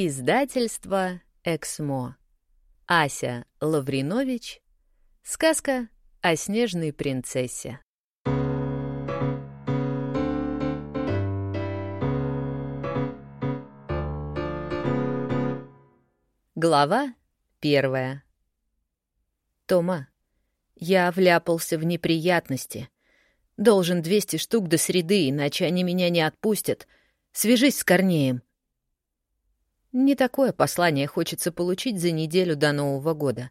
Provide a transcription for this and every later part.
Издательство «Эксмо». Ася Лавринович. Сказка о снежной принцессе. Глава первая. Тома, я вляпался в неприятности. Должен 200 штук до среды, иначе они меня не отпустят. Свяжись с Корнеем. Не такое послание хочется получить за неделю до Нового года.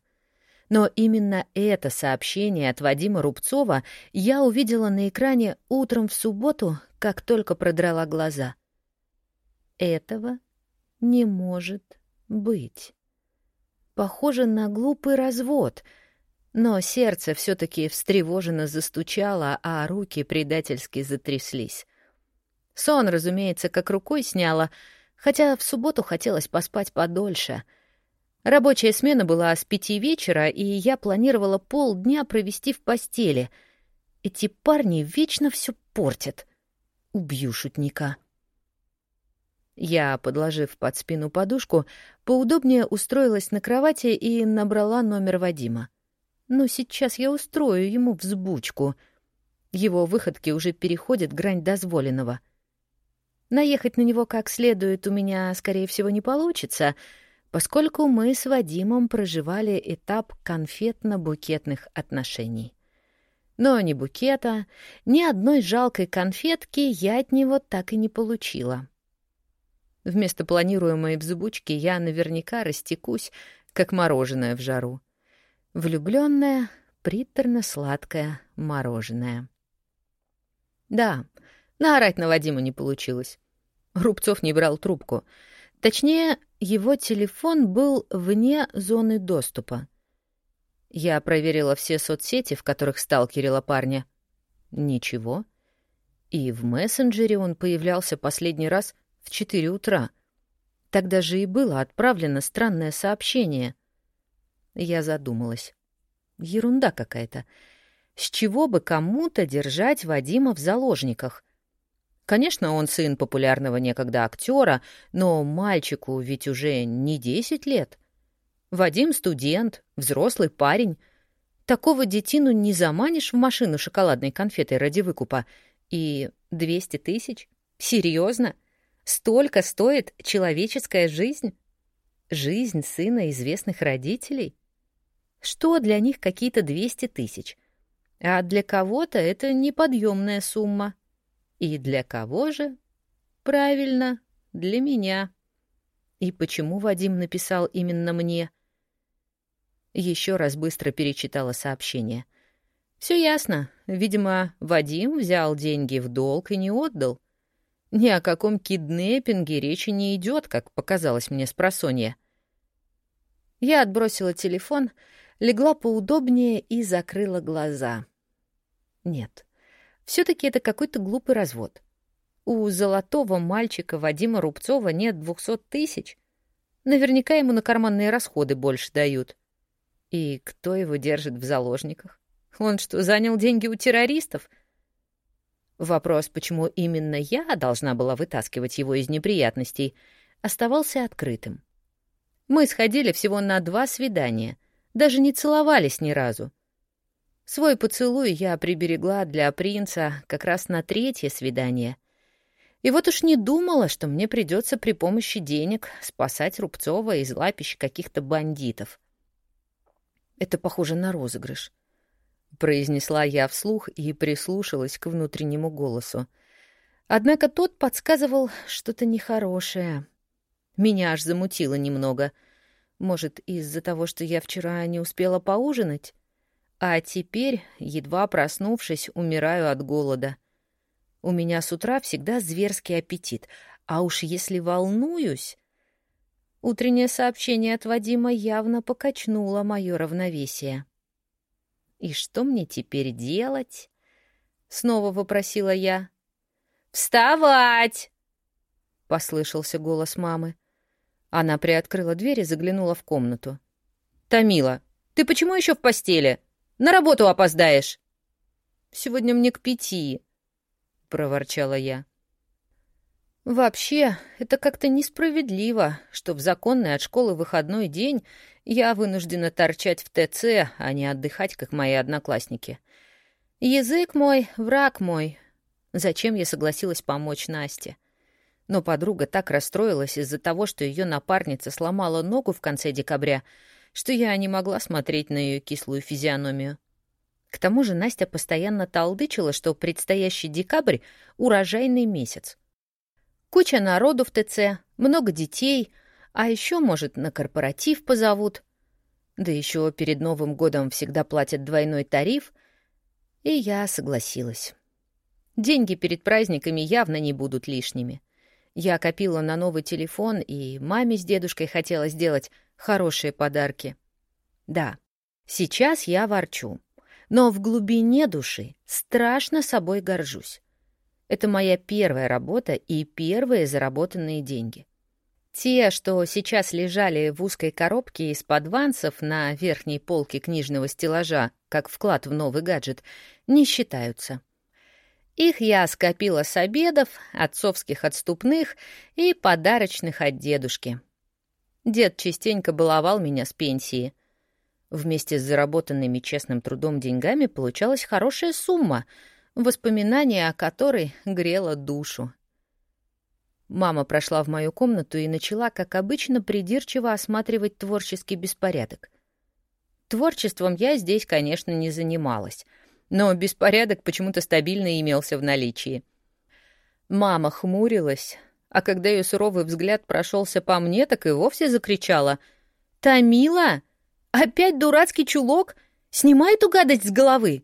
Но именно это сообщение от Вадима Рубцова я увидела на экране утром в субботу, как только продрала глаза. Этого не может быть похоже на глупый развод, но сердце все таки встревоженно застучало, а руки предательски затряслись. Сон, разумеется, как рукой сняло, хотя в субботу хотелось поспать подольше. Рабочая смена была с пяти вечера, и я планировала полдня провести в постели. Эти парни вечно все портят. Убью шутника. Я, подложив под спину подушку, поудобнее устроилась на кровати и набрала номер Вадима. Но сейчас я устрою ему взбучку. Его выходки уже переходят грань дозволенного. Наехать на него как следует у меня, скорее всего, не получится, поскольку мы с Вадимом проживали этап конфетно-букетных отношений. Но ни букета, ни одной жалкой конфетки я от него так и не получила. Вместо планируемой взбучки я наверняка растекусь, как мороженое в жару. Влюбленное, приторно-сладкое мороженое. Да, наорать на Вадима не получилось. Рубцов не брал трубку. Точнее, его телефон был вне зоны доступа. Я проверила все соцсети, в которых сталкерила парня. Ничего. И в мессенджере он появлялся последний раз — в четыре утра. Тогда же и было отправлено странное сообщение. Я задумалась. Ерунда какая-то. С чего бы кому-то держать Вадима в заложниках? Конечно, он сын популярного некогда актера, но мальчику ведь уже не десять лет. Вадим — студент, взрослый парень. Такого детину не заманишь в машину шоколадной конфетой ради выкупа. И двести тысяч? Серьезно? — Столько стоит человеческая жизнь? Жизнь сына известных родителей? Что для них какие-то 200 тысяч? А для кого-то это неподъемная сумма. И для кого же? Правильно, для меня. И почему Вадим написал именно мне? Еще раз быстро перечитала сообщение. Все ясно. Видимо, Вадим взял деньги в долг и не отдал. Ни о каком киднеппинге речи не идет, как показалось мне с просонья. Я отбросила телефон, легла поудобнее и закрыла глаза. Нет, все таки это какой-то глупый развод. У золотого мальчика Вадима Рубцова нет двухсот тысяч. Наверняка ему на карманные расходы больше дают. И кто его держит в заложниках? Он что, занял деньги у террористов? Вопрос, почему именно я должна была вытаскивать его из неприятностей, оставался открытым. Мы сходили всего на два свидания, даже не целовались ни разу. Свой поцелуй я приберегла для принца как раз на третье свидание. И вот уж не думала, что мне придется при помощи денег спасать Рубцова из лапищ каких-то бандитов. Это похоже на розыгрыш. — произнесла я вслух и прислушалась к внутреннему голосу. Однако тот подсказывал что-то нехорошее. Меня аж замутило немного. Может, из-за того, что я вчера не успела поужинать? А теперь, едва проснувшись, умираю от голода. У меня с утра всегда зверский аппетит, а уж если волнуюсь... Утреннее сообщение от Вадима явно покачнуло мое равновесие. «И что мне теперь делать?» — снова вопросила я. «Вставать!» — послышался голос мамы. Она приоткрыла дверь и заглянула в комнату. «Томила, ты почему еще в постели? На работу опоздаешь!» «Сегодня мне к пяти», — проворчала я. Вообще, это как-то несправедливо, что в законный от школы выходной день я вынуждена торчать в ТЦ, а не отдыхать, как мои одноклассники. Язык мой, враг мой. Зачем я согласилась помочь Насте? Но подруга так расстроилась из-за того, что ее напарница сломала ногу в конце декабря, что я не могла смотреть на ее кислую физиономию. К тому же Настя постоянно толдычила, что предстоящий декабрь — урожайный месяц. Куча народу в ТЦ, много детей, а еще, может, на корпоратив позовут. Да еще перед Новым годом всегда платят двойной тариф. И я согласилась. Деньги перед праздниками явно не будут лишними. Я копила на новый телефон, и маме с дедушкой хотела сделать хорошие подарки. Да, сейчас я ворчу, но в глубине души страшно собой горжусь. Это моя первая работа и первые заработанные деньги. Те, что сейчас лежали в узкой коробке из-под вансов на верхней полке книжного стеллажа, как вклад в новый гаджет, не считаются. Их я скопила с обедов, отцовских отступных и подарочных от дедушки. Дед частенько баловал меня с пенсии. Вместе с заработанными честным трудом деньгами получалась хорошая сумма — воспоминание о которой грело душу. Мама прошла в мою комнату и начала, как обычно, придирчиво осматривать творческий беспорядок. Творчеством я здесь, конечно, не занималась, но беспорядок почему-то стабильно имелся в наличии. Мама хмурилась, а когда ее суровый взгляд прошелся по мне, так и вовсе закричала. «Тамила! Опять дурацкий чулок? Снимай эту гадость с головы!»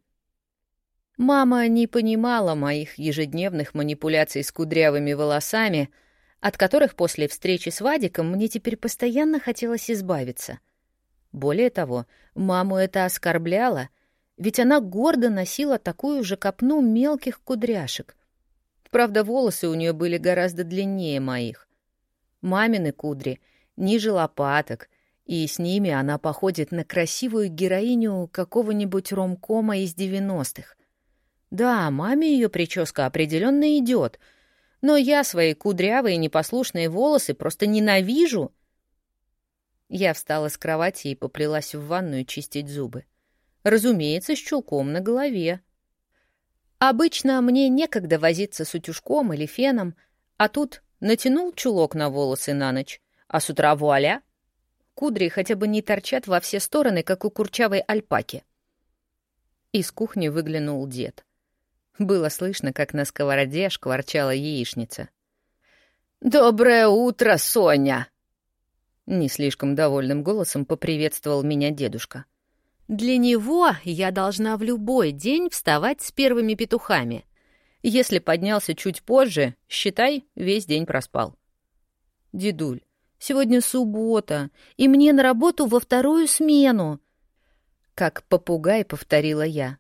Мама не понимала моих ежедневных манипуляций с кудрявыми волосами, от которых после встречи с Вадиком мне теперь постоянно хотелось избавиться. Более того, маму это оскорбляло, ведь она гордо носила такую же копну мелких кудряшек. Правда, волосы у нее были гораздо длиннее моих. Мамины кудри ниже лопаток, и с ними она походит на красивую героиню какого-нибудь ромкома из девяностых. Да, маме ее прическа определенно идет, но я свои кудрявые непослушные волосы просто ненавижу. Я встала с кровати и поплелась в ванную чистить зубы. Разумеется, с чулком на голове. Обычно мне некогда возиться с утюжком или феном, а тут натянул чулок на волосы на ночь, а с утра вуаля! Кудри хотя бы не торчат во все стороны, как у курчавой альпаки. Из кухни выглянул дед — было слышно, как на сковороде шкварчала яичница. «Доброе утро, Соня!» Не слишком довольным голосом поприветствовал меня дедушка. «Для него я должна в любой день вставать с первыми петухами. Если поднялся чуть позже, считай, весь день проспал». «Дедуль, сегодня суббота, и мне на работу во вторую смену!» Как попугай повторила я.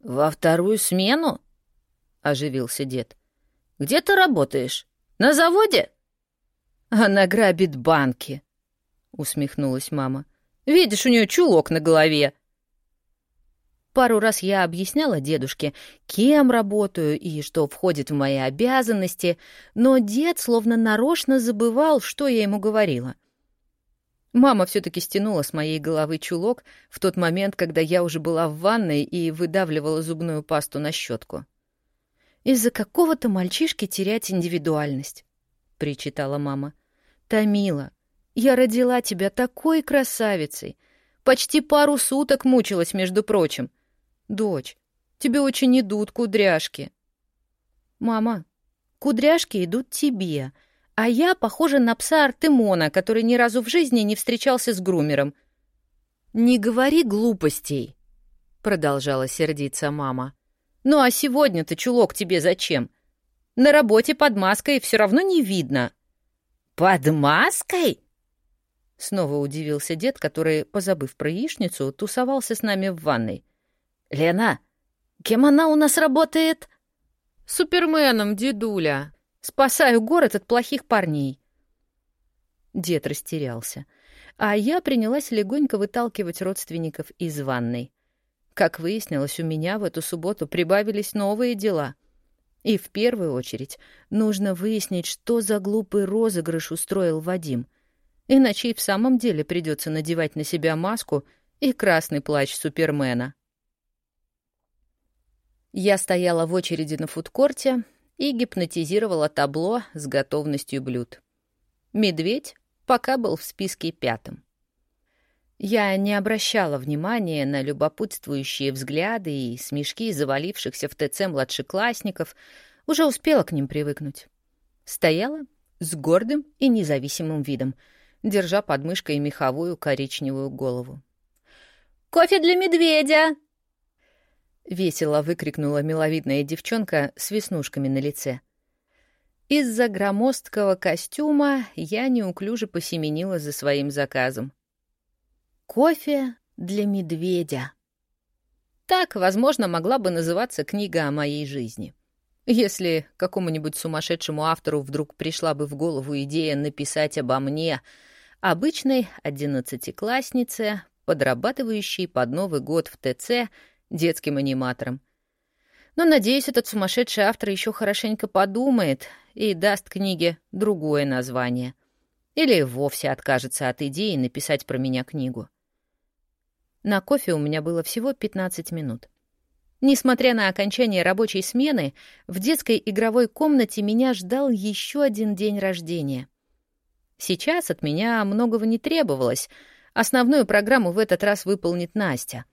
«Во вторую смену?» — оживился дед. «Где ты работаешь? На заводе?» «Она грабит банки», — усмехнулась мама. «Видишь, у нее чулок на голове». Пару раз я объясняла дедушке, кем работаю и что входит в мои обязанности, но дед словно нарочно забывал, что я ему говорила. Мама все-таки стянула с моей головы чулок в тот момент, когда я уже была в ванной и выдавливала зубную пасту на щетку. «Из-за какого-то мальчишки терять индивидуальность», — причитала мама. «Томила, я родила тебя такой красавицей. Почти пару суток мучилась, между прочим. Дочь, тебе очень идут кудряшки». «Мама, кудряшки идут тебе», а я похожа на пса Артемона, который ни разу в жизни не встречался с грумером. «Не говори глупостей», — продолжала сердиться мама. «Ну а сегодня-то чулок тебе зачем? На работе под маской все равно не видно». «Под маской?» Снова удивился дед, который, позабыв про яичницу, тусовался с нами в ванной. «Лена, кем она у нас работает?» «Суперменом, дедуля», Спасаю город от плохих парней. Дед растерялся, а я принялась легонько выталкивать родственников из ванной. Как выяснилось, у меня в эту субботу прибавились новые дела. И в первую очередь нужно выяснить, что за глупый розыгрыш устроил Вадим. Иначе и в самом деле придется надевать на себя маску и красный плащ Супермена. Я стояла в очереди на фудкорте и гипнотизировала табло с готовностью блюд. Медведь пока был в списке пятым. Я не обращала внимания на любопытствующие взгляды и смешки завалившихся в ТЦ младшеклассников, уже успела к ним привыкнуть. Стояла с гордым и независимым видом, держа под мышкой меховую коричневую голову. «Кофе для медведя!» Весело выкрикнула миловидная девчонка с веснушками на лице. Из-за громоздкого костюма я неуклюже посеменила за своим заказом. Кофе для медведя. Так, возможно, могла бы называться книга о моей жизни. Если какому-нибудь сумасшедшему автору вдруг пришла бы в голову идея написать обо мне, обычной одиннадцатикласснице, подрабатывающей под Новый год в ТЦ детским аниматором. Но, надеюсь, этот сумасшедший автор еще хорошенько подумает и даст книге другое название. Или вовсе откажется от идеи написать про меня книгу. На кофе у меня было всего 15 минут. Несмотря на окончание рабочей смены, в детской игровой комнате меня ждал еще один день рождения. Сейчас от меня многого не требовалось. Основную программу в этот раз выполнит Настя.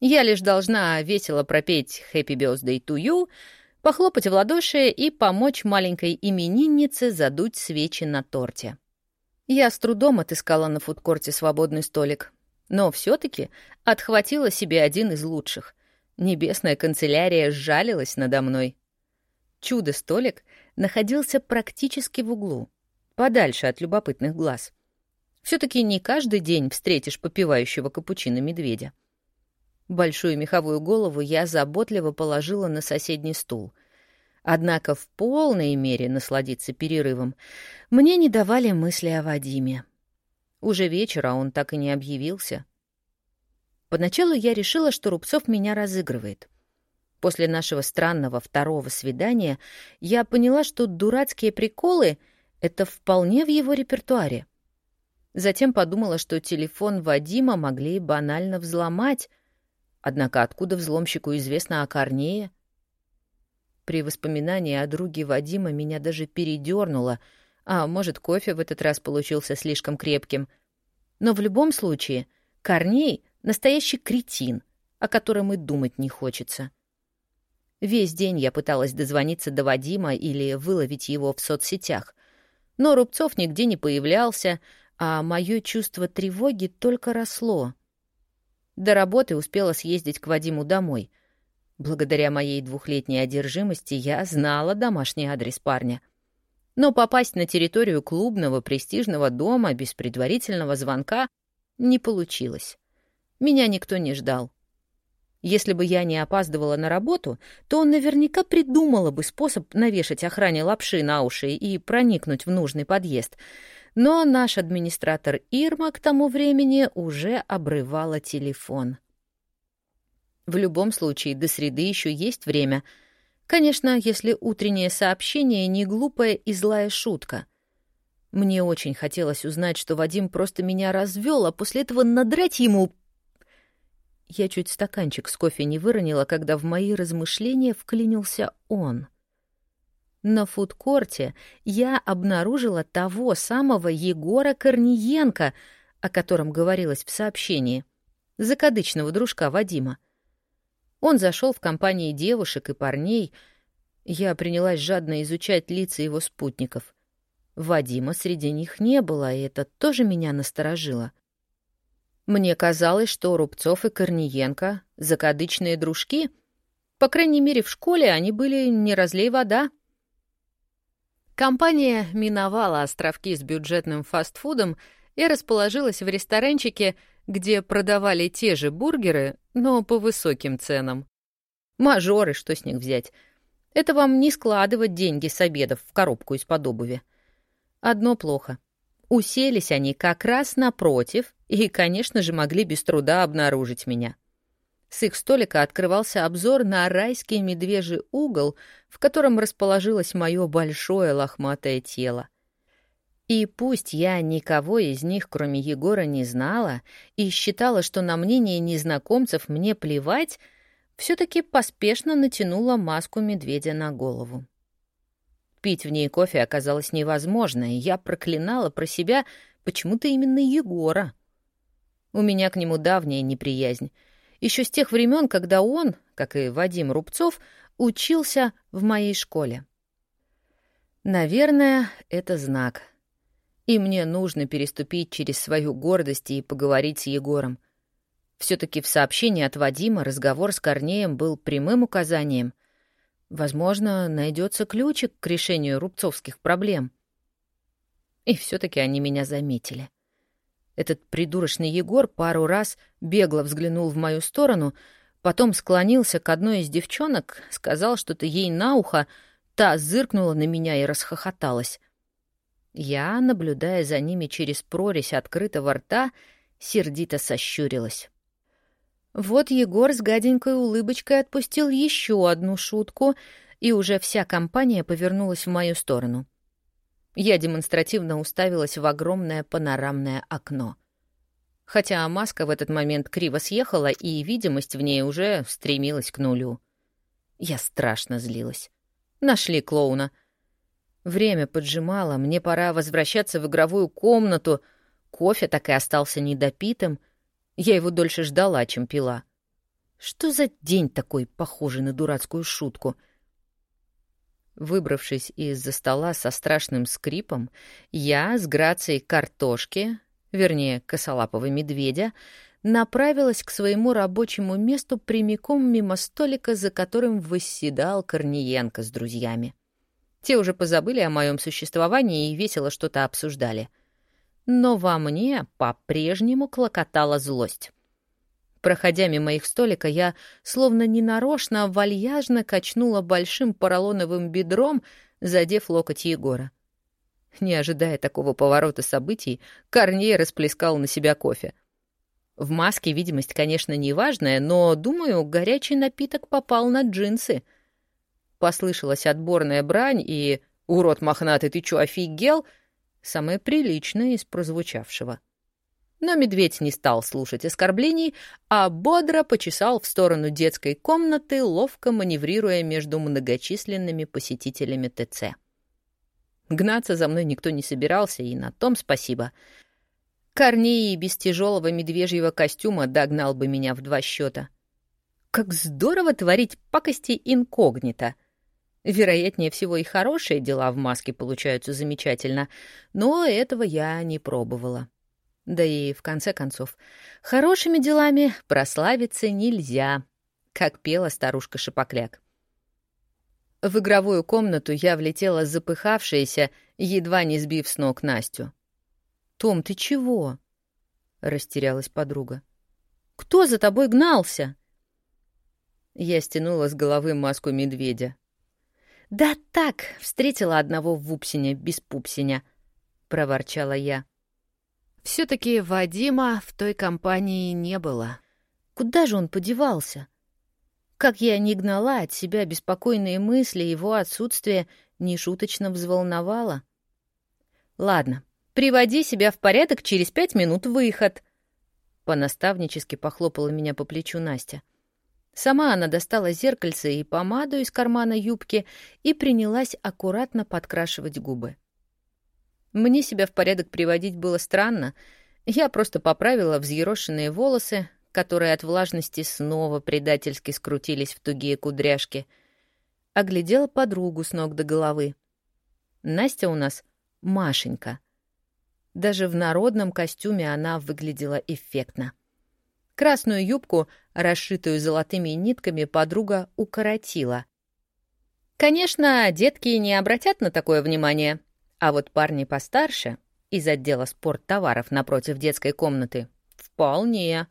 Я лишь должна весело пропеть «Happy Birthday to you», похлопать в ладоши и помочь маленькой имениннице задуть свечи на торте. Я с трудом отыскала на фудкорте свободный столик но все-таки отхватила себе один из лучших. Небесная канцелярия сжалилась надо мной. Чудо-столик находился практически в углу, подальше от любопытных глаз. Все-таки не каждый день встретишь попивающего капучино медведя. Большую меховую голову я заботливо положила на соседний стул. Однако в полной мере насладиться перерывом мне не давали мысли о Вадиме. Уже вечера он так и не объявился. Поначалу я решила, что Рубцов меня разыгрывает. После нашего странного второго свидания я поняла, что дурацкие приколы — это вполне в его репертуаре. Затем подумала, что телефон Вадима могли банально взломать. Однако откуда взломщику известно о Корнее? При воспоминании о друге Вадима меня даже передернуло — а может, кофе в этот раз получился слишком крепким. Но в любом случае, Корней — настоящий кретин, о котором и думать не хочется. Весь день я пыталась дозвониться до Вадима или выловить его в соцсетях. Но Рубцов нигде не появлялся, а мое чувство тревоги только росло. До работы успела съездить к Вадиму домой. Благодаря моей двухлетней одержимости я знала домашний адрес парня — но попасть на территорию клубного престижного дома без предварительного звонка не получилось. Меня никто не ждал. Если бы я не опаздывала на работу, то он наверняка придумала бы способ навешать охране лапши на уши и проникнуть в нужный подъезд. Но наш администратор Ирма к тому времени уже обрывала телефон. В любом случае, до среды еще есть время — Конечно, если утреннее сообщение не глупая и злая шутка. Мне очень хотелось узнать, что Вадим просто меня развел, а после этого надрать ему... Я чуть стаканчик с кофе не выронила, когда в мои размышления вклинился он. На фудкорте я обнаружила того самого Егора Корниенко, о котором говорилось в сообщении, закадычного дружка Вадима. Он зашел в компании девушек и парней. Я принялась жадно изучать лица его спутников. Вадима среди них не было, и это тоже меня насторожило. Мне казалось, что Рубцов и Корниенко — закадычные дружки. По крайней мере, в школе они были не разлей вода. Компания миновала островки с бюджетным фастфудом и расположилась в ресторанчике — где продавали те же бургеры, но по высоким ценам. Мажоры, что с них взять? Это вам не складывать деньги с обедов в коробку из-под обуви. Одно плохо. Уселись они как раз напротив и, конечно же, могли без труда обнаружить меня. С их столика открывался обзор на райский медвежий угол, в котором расположилось мое большое лохматое тело. И пусть я никого из них, кроме Егора, не знала и считала, что на мнение незнакомцев мне плевать, все таки поспешно натянула маску медведя на голову. Пить в ней кофе оказалось невозможно, и я проклинала про себя почему-то именно Егора. У меня к нему давняя неприязнь — еще с тех времен, когда он, как и Вадим Рубцов, учился в моей школе. Наверное, это знак. И мне нужно переступить через свою гордость и поговорить с Егором. все таки в сообщении от Вадима разговор с Корнеем был прямым указанием. Возможно, найдется ключик к решению рубцовских проблем. И все таки они меня заметили. — этот придурочный Егор пару раз бегло взглянул в мою сторону, потом склонился к одной из девчонок, сказал что-то ей на ухо, та зыркнула на меня и расхохоталась. Я, наблюдая за ними через прорезь открытого рта, сердито сощурилась. Вот Егор с гаденькой улыбочкой отпустил еще одну шутку, и уже вся компания повернулась в мою сторону. Я демонстративно уставилась в огромное панорамное окно. Хотя маска в этот момент криво съехала, и видимость в ней уже стремилась к нулю. Я страшно злилась. Нашли клоуна. Время поджимало, мне пора возвращаться в игровую комнату. Кофе так и остался недопитым. Я его дольше ждала, чем пила. Что за день такой, похожий на дурацкую шутку — Выбравшись из-за стола со страшным скрипом, я с грацией картошки, вернее, косолапого медведя, направилась к своему рабочему месту прямиком мимо столика, за которым восседал Корниенко с друзьями. Те уже позабыли о моем существовании и весело что-то обсуждали. Но во мне по-прежнему клокотала злость. Проходя мимо их столика, я, словно ненарочно, вальяжно качнула большим поролоновым бедром, задев локоть Егора. Не ожидая такого поворота событий, Корней расплескал на себя кофе. В маске видимость, конечно, неважная, но, думаю, горячий напиток попал на джинсы. Послышалась отборная брань и «Урод мохнатый, ты чё, офигел?» самое приличное из прозвучавшего. Но медведь не стал слушать оскорблений, а бодро почесал в сторону детской комнаты, ловко маневрируя между многочисленными посетителями ТЦ. Гнаться за мной никто не собирался, и на том спасибо. Корней без тяжелого медвежьего костюма догнал бы меня в два счета. Как здорово творить пакости инкогнито! Вероятнее всего, и хорошие дела в маске получаются замечательно, но этого я не пробовала. Да и, в конце концов, хорошими делами прославиться нельзя, как пела старушка Шапокляк. В игровую комнату я влетела запыхавшаяся, едва не сбив с ног Настю. «Том, ты чего?» — растерялась подруга. «Кто за тобой гнался?» Я стянула с головы маску медведя. «Да так, встретила одного в Вупсине без пупсиня», — проворчала я. Все таки Вадима в той компании не было. Куда же он подевался? Как я не гнала от себя беспокойные мысли, его отсутствие нешуточно взволновало. «Ладно, приводи себя в порядок, через пять минут выход», — понаставнически похлопала меня по плечу Настя. Сама она достала зеркальце и помаду из кармана юбки и принялась аккуратно подкрашивать губы. Мне себя в порядок приводить было странно. Я просто поправила взъерошенные волосы, которые от влажности снова предательски скрутились в тугие кудряшки. Оглядела подругу с ног до головы. Настя у нас Машенька. Даже в народном костюме она выглядела эффектно. Красную юбку, расшитую золотыми нитками, подруга укоротила. Конечно, детки не обратят на такое внимание, а вот парни постарше из отдела спорттоваров напротив детской комнаты вполне.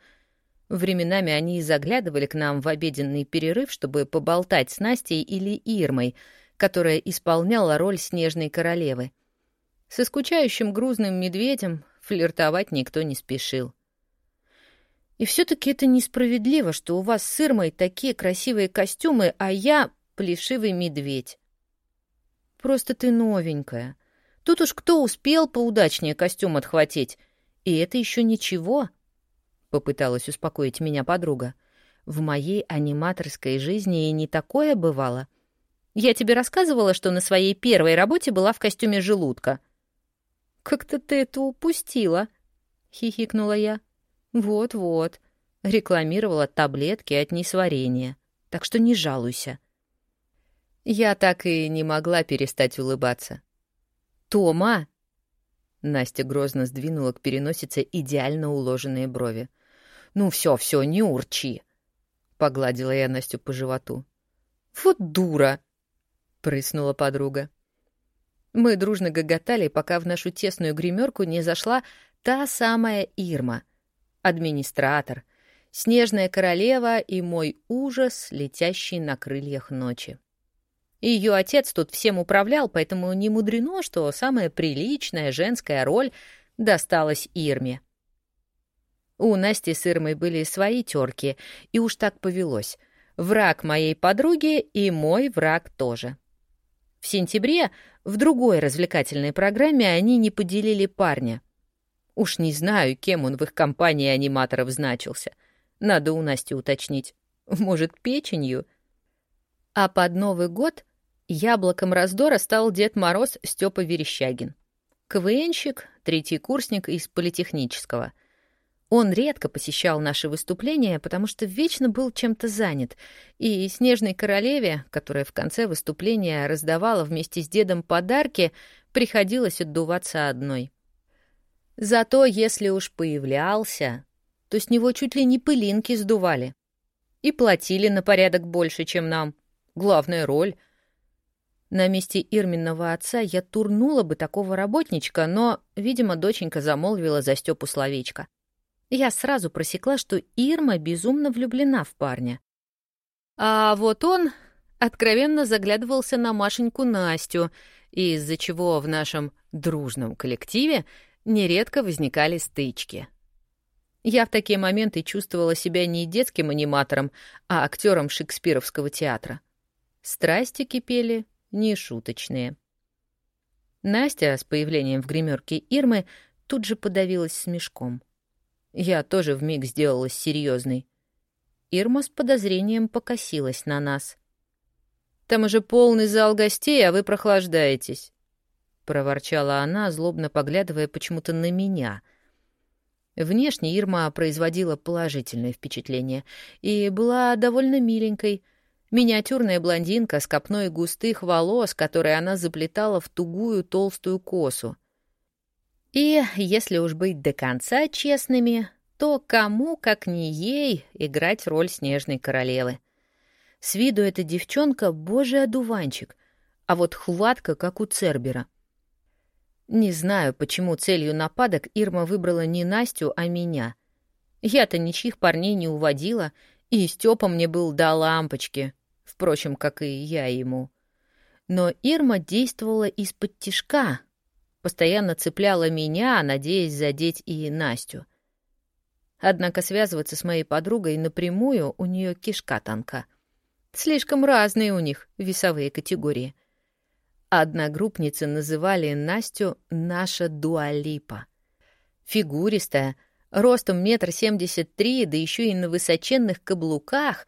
Временами они и заглядывали к нам в обеденный перерыв, чтобы поболтать с Настей или Ирмой, которая исполняла роль снежной королевы. Со скучающим грузным медведем флиртовать никто не спешил. И все-таки это несправедливо, что у вас с Ирмой такие красивые костюмы, а я — плешивый медведь. Просто ты новенькая. Тут уж кто успел поудачнее костюм отхватить. И это еще ничего, — попыталась успокоить меня подруга. В моей аниматорской жизни и не такое бывало. Я тебе рассказывала, что на своей первой работе была в костюме желудка. «Как-то ты это упустила», — хихикнула я. Вот-вот. Рекламировала таблетки от несварения. Так что не жалуйся. Я так и не могла перестать улыбаться. «Тома!» Настя грозно сдвинула к переносице идеально уложенные брови. «Ну все, все, не урчи!» Погладила я Настю по животу. «Вот дура!» — прыснула подруга. Мы дружно гоготали, пока в нашу тесную гримерку не зашла та самая Ирма, администратор, снежная королева и мой ужас, летящий на крыльях ночи. Ее отец тут всем управлял, поэтому не мудрено, что самая приличная женская роль досталась Ирме. У Насти с Ирмой были свои терки, и уж так повелось. Враг моей подруги и мой враг тоже. В сентябре в другой развлекательной программе они не поделили парня — Уж не знаю, кем он в их компании аниматоров значился. Надо у Насти уточнить. Может, печенью? А под Новый год яблоком раздора стал Дед Мороз Степа Верещагин. КВНщик, третий курсник из политехнического. Он редко посещал наши выступления, потому что вечно был чем-то занят, и Снежной Королеве, которая в конце выступления раздавала вместе с дедом подарки, приходилось отдуваться одной. Зато если уж появлялся, то с него чуть ли не пылинки сдували. И платили на порядок больше, чем нам. Главная роль. На месте Ирминного отца я турнула бы такого работничка, но, видимо, доченька замолвила за Степу словечко. Я сразу просекла, что Ирма безумно влюблена в парня. А вот он откровенно заглядывался на Машеньку Настю, из-за чего в нашем дружном коллективе нередко возникали стычки. Я в такие моменты чувствовала себя не детским аниматором, а актером шекспировского театра. Страсти кипели нешуточные. Настя с появлением в гримерке Ирмы тут же подавилась смешком. Я тоже вмиг сделалась серьезной. Ирма с подозрением покосилась на нас. «Там уже полный зал гостей, а вы прохлаждаетесь проворчала она, злобно поглядывая почему-то на меня. Внешне Ирма производила положительное впечатление и была довольно миленькой. Миниатюрная блондинка с копной густых волос, которые она заплетала в тугую толстую косу. И, если уж быть до конца честными, то кому, как не ей, играть роль снежной королевы? С виду эта девчонка — божий одуванчик, а вот хватка, как у Цербера — не знаю, почему целью нападок Ирма выбрала не Настю, а меня. Я-то ничьих парней не уводила, и Степа мне был до лампочки, впрочем, как и я ему. Но Ирма действовала из-под тишка, постоянно цепляла меня, надеясь задеть и Настю. Однако связываться с моей подругой напрямую у нее кишка тонка. Слишком разные у них весовые категории — Одногруппницы называли Настю «наша дуалипа». Фигуристая, ростом метр семьдесят три, да еще и на высоченных каблуках,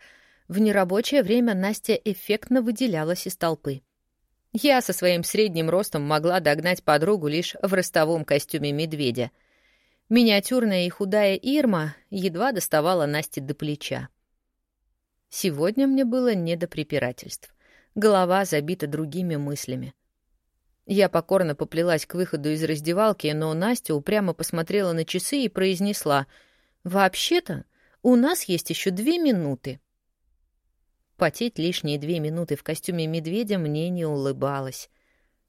в нерабочее время Настя эффектно выделялась из толпы. Я со своим средним ростом могла догнать подругу лишь в ростовом костюме медведя. Миниатюрная и худая Ирма едва доставала Насте до плеча. Сегодня мне было не до препирательств голова забита другими мыслями. Я покорно поплелась к выходу из раздевалки, но Настя упрямо посмотрела на часы и произнесла «Вообще-то у нас есть еще две минуты». Потеть лишние две минуты в костюме медведя мне не улыбалось.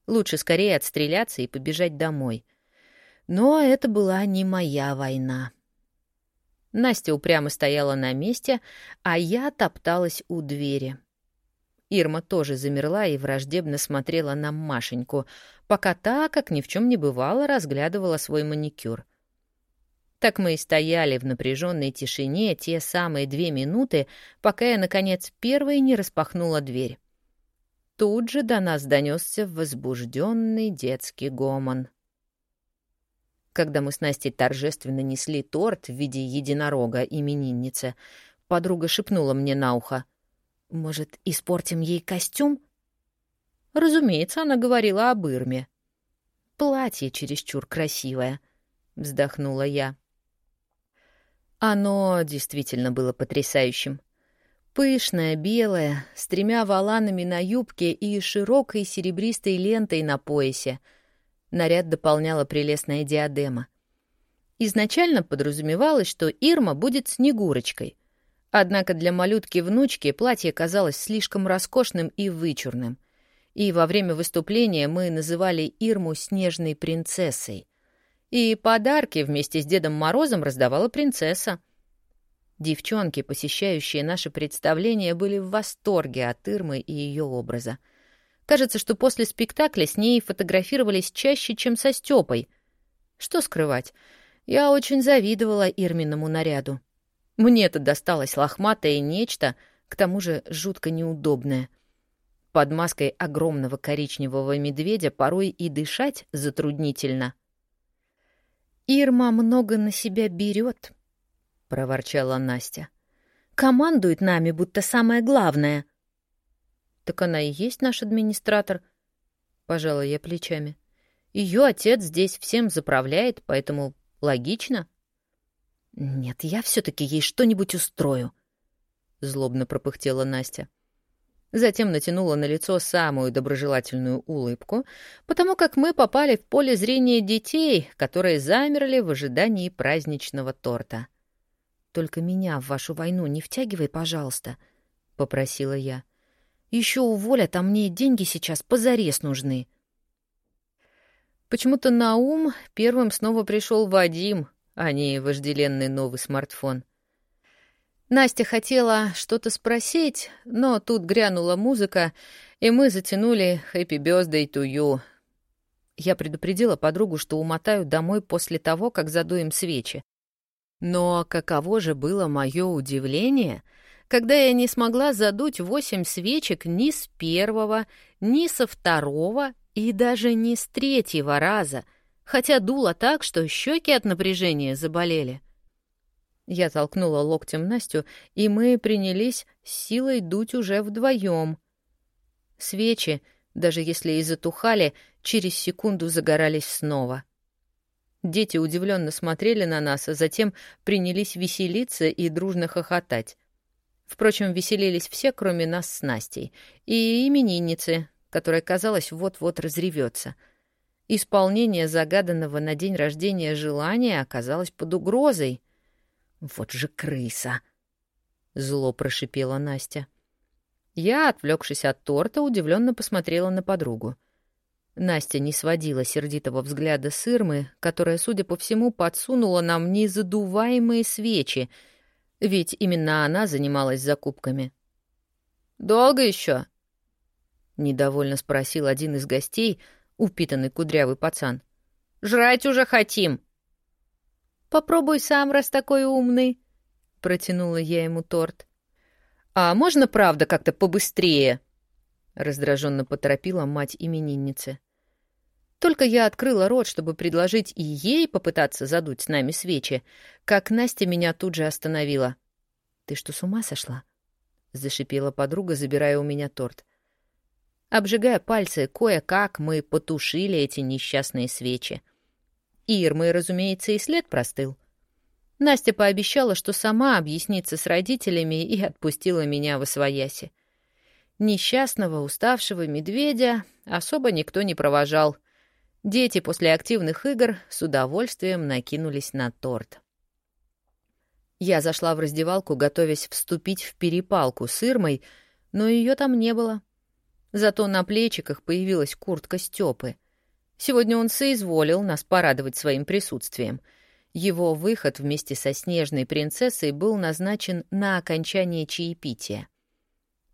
Лучше скорее отстреляться и побежать домой. Но это была не моя война. Настя упрямо стояла на месте, а я топталась у двери. Ирма тоже замерла и враждебно смотрела на Машеньку, пока та, как ни в чем не бывало, разглядывала свой маникюр. Так мы и стояли в напряженной тишине те самые две минуты, пока я, наконец, первой не распахнула дверь. Тут же до нас донесся возбужденный детский гомон. Когда мы с Настей торжественно несли торт в виде единорога именинницы, подруга шепнула мне на ухо. «Может, испортим ей костюм?» Разумеется, она говорила об Ирме. «Платье чересчур красивое», — вздохнула я. Оно действительно было потрясающим. Пышное, белое, с тремя воланами на юбке и широкой серебристой лентой на поясе. Наряд дополняла прелестная диадема. Изначально подразумевалось, что Ирма будет Снегурочкой. Однако для малютки-внучки платье казалось слишком роскошным и вычурным. И во время выступления мы называли Ирму «снежной принцессой». И подарки вместе с Дедом Морозом раздавала принцесса. Девчонки, посещающие наше представление, были в восторге от Ирмы и ее образа. Кажется, что после спектакля с ней фотографировались чаще, чем со Степой. Что скрывать, я очень завидовала Ирминому наряду. Мне-то досталось лохматое нечто, к тому же жутко неудобное. Под маской огромного коричневого медведя порой и дышать затруднительно — «Ирма много на себя берет», — проворчала Настя. «Командует нами, будто самое главное». «Так она и есть наш администратор», — пожала я плечами. Ее отец здесь всем заправляет, поэтому логично». «Нет, я все таки ей что-нибудь устрою», — злобно пропыхтела Настя. Затем натянула на лицо самую доброжелательную улыбку, потому как мы попали в поле зрения детей, которые замерли в ожидании праздничного торта. «Только меня в вашу войну не втягивай, пожалуйста», — попросила я. «Еще уволят, а мне деньги сейчас позарез нужны». Почему-то на ум первым снова пришел Вадим, а не вожделенный новый смартфон — Настя хотела что-то спросить, но тут грянула музыка, и мы затянули «Happy Birthday to you». Я предупредила подругу, что умотаю домой после того, как задуем свечи. Но каково же было мое удивление, когда я не смогла задуть восемь свечек ни с первого, ни со второго и даже не с третьего раза, хотя дуло так, что щеки от напряжения заболели. — я толкнула локтем Настю, и мы принялись силой дуть уже вдвоем. Свечи, даже если и затухали, через секунду загорались снова. Дети удивленно смотрели на нас, а затем принялись веселиться и дружно хохотать. Впрочем, веселились все, кроме нас с Настей, и именинницы, которая, казалось, вот-вот разревется. Исполнение загаданного на день рождения желания оказалось под угрозой — вот же крыса! Зло прошипела Настя. Я, отвлекшись от торта, удивленно посмотрела на подругу. Настя не сводила сердитого взгляда с Ирмы, которая, судя по всему, подсунула нам незадуваемые свечи, ведь именно она занималась закупками. «Долго еще?» — недовольно спросил один из гостей, упитанный кудрявый пацан. «Жрать уже хотим!» Попробуй сам, раз такой умный. Протянула я ему торт. А можно, правда, как-то побыстрее? Раздраженно поторопила мать именинницы. Только я открыла рот, чтобы предложить и ей попытаться задуть с нами свечи, как Настя меня тут же остановила. «Ты что, с ума сошла?» — зашипела подруга, забирая у меня торт. Обжигая пальцы, кое-как мы потушили эти несчастные свечи. Ирмы, разумеется, и след простыл. Настя пообещала, что сама объяснится с родителями и отпустила меня в освояси. Несчастного, уставшего медведя особо никто не провожал. Дети после активных игр с удовольствием накинулись на торт. Я зашла в раздевалку, готовясь вступить в перепалку с Ирмой, но ее там не было. Зато на плечиках появилась куртка Степы. Сегодня он соизволил нас порадовать своим присутствием. Его выход вместе со снежной принцессой был назначен на окончание чаепития.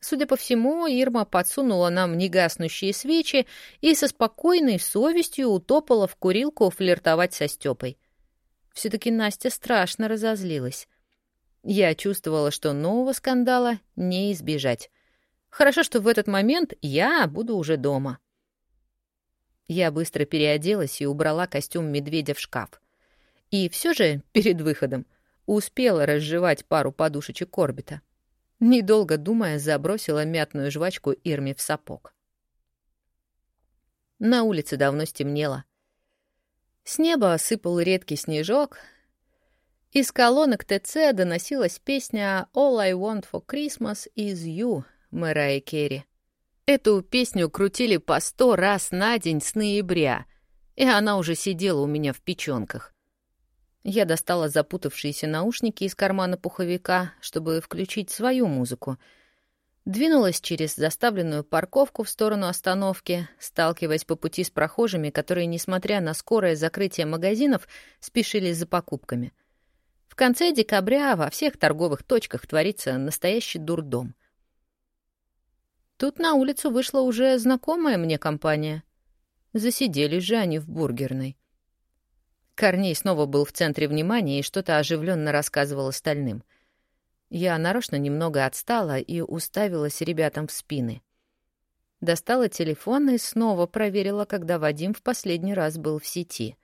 Судя по всему, Ирма подсунула нам негаснущие свечи и со спокойной совестью утопала в курилку флиртовать со Степой. все таки Настя страшно разозлилась. Я чувствовала, что нового скандала не избежать. Хорошо, что в этот момент я буду уже дома. Я быстро переоделась и убрала костюм медведя в шкаф. И все же, перед выходом, успела разжевать пару подушечек орбита. Недолго думая, забросила мятную жвачку Ирме в сапог. На улице давно стемнело. С неба осыпал редкий снежок. Из колонок ТЦ доносилась песня «All I want for Christmas is you» Мэрайи Керри. Эту песню крутили по сто раз на день с ноября, и она уже сидела у меня в печёнках. Я достала запутавшиеся наушники из кармана пуховика, чтобы включить свою музыку. Двинулась через заставленную парковку в сторону остановки, сталкиваясь по пути с прохожими, которые, несмотря на скорое закрытие магазинов, спешили за покупками. В конце декабря во всех торговых точках творится настоящий дурдом. Тут на улицу вышла уже знакомая мне компания. Засиделись же они в бургерной. Корней снова был в центре внимания и что-то оживленно рассказывал остальным. Я нарочно немного отстала и уставилась ребятам в спины. Достала телефон и снова проверила, когда Вадим в последний раз был в сети.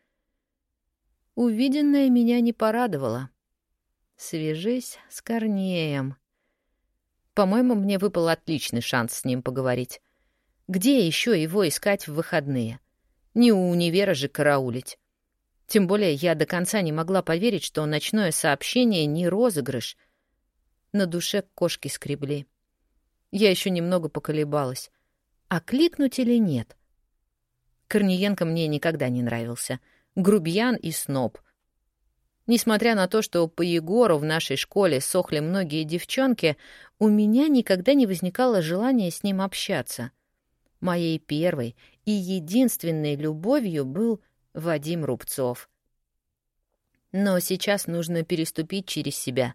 Увиденное меня не порадовало. «Свяжись с Корнеем», по-моему, мне выпал отличный шанс с ним поговорить. Где еще его искать в выходные? Не у универа же караулить. Тем более я до конца не могла поверить, что ночное сообщение не розыгрыш. На душе кошки скребли. Я еще немного поколебалась. А кликнуть или нет? Корниенко мне никогда не нравился. Грубьян и сноб. Несмотря на то, что по Егору в нашей школе сохли многие девчонки, у меня никогда не возникало желания с ним общаться. Моей первой и единственной любовью был Вадим Рубцов. Но сейчас нужно переступить через себя.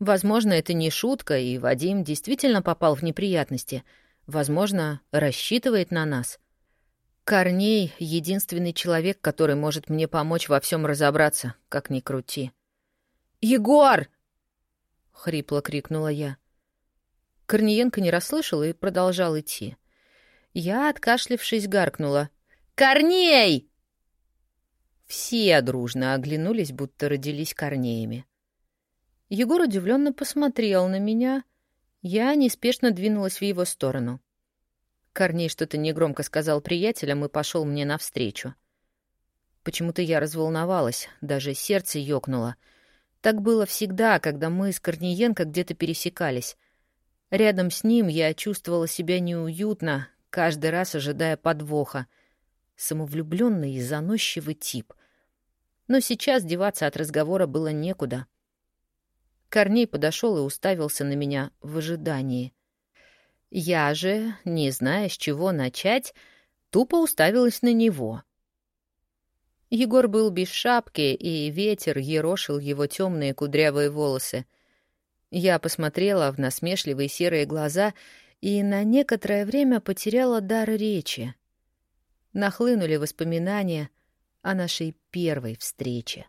Возможно, это не шутка, и Вадим действительно попал в неприятности. Возможно, рассчитывает на нас — Корней — единственный человек, который может мне помочь во всем разобраться, как ни крути. «Егор!» — хрипло крикнула я. Корниенко не расслышал и продолжал идти. Я, откашлившись, гаркнула. «Корней!» Все дружно оглянулись, будто родились корнеями. Егор удивленно посмотрел на меня. Я неспешно двинулась в его сторону. Корней что-то негромко сказал приятелям и пошел мне навстречу. Почему-то я разволновалась, даже сердце ёкнуло. Так было всегда, когда мы с Корниенко где-то пересекались. Рядом с ним я чувствовала себя неуютно, каждый раз ожидая подвоха. Самовлюбленный и заносчивый тип. Но сейчас деваться от разговора было некуда. Корней подошел и уставился на меня в ожидании — я же, не зная, с чего начать, тупо уставилась на него. Егор был без шапки, и ветер ерошил его темные кудрявые волосы. Я посмотрела в насмешливые серые глаза и на некоторое время потеряла дар речи. Нахлынули воспоминания о нашей первой встрече.